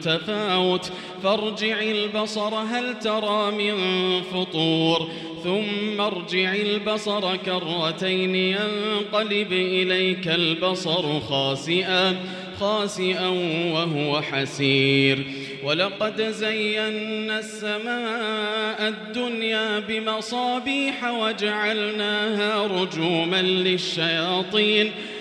تفاوت. فارجع البصر هل ترى من فطور؟ ثم ارجع البصر كرتين ينقلب إليك البصر خاسئا خاسئا وهو حسير. ولقد زينا السماء الدنيا بمصابيح وجعلناها رجوما للشياطين.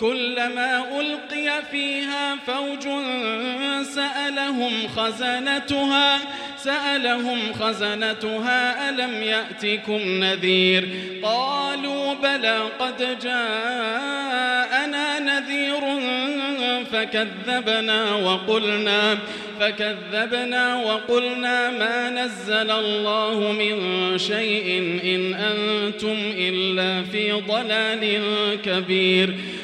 كلما ألقي فيها فوج سألهم خزنتها سألهم خزنتها ألم يأتكم نذير؟ قالوا بلى قد جاءنا نذير فكذبنا وقلنا فكذبنا وقلنا ما نزل الله من شيء إن أنتم إلا في ضلال كبير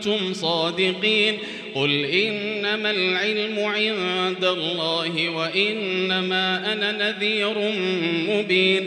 كنتم صادقين قل إنما العلم عند الله وإنما أنا نذير مبين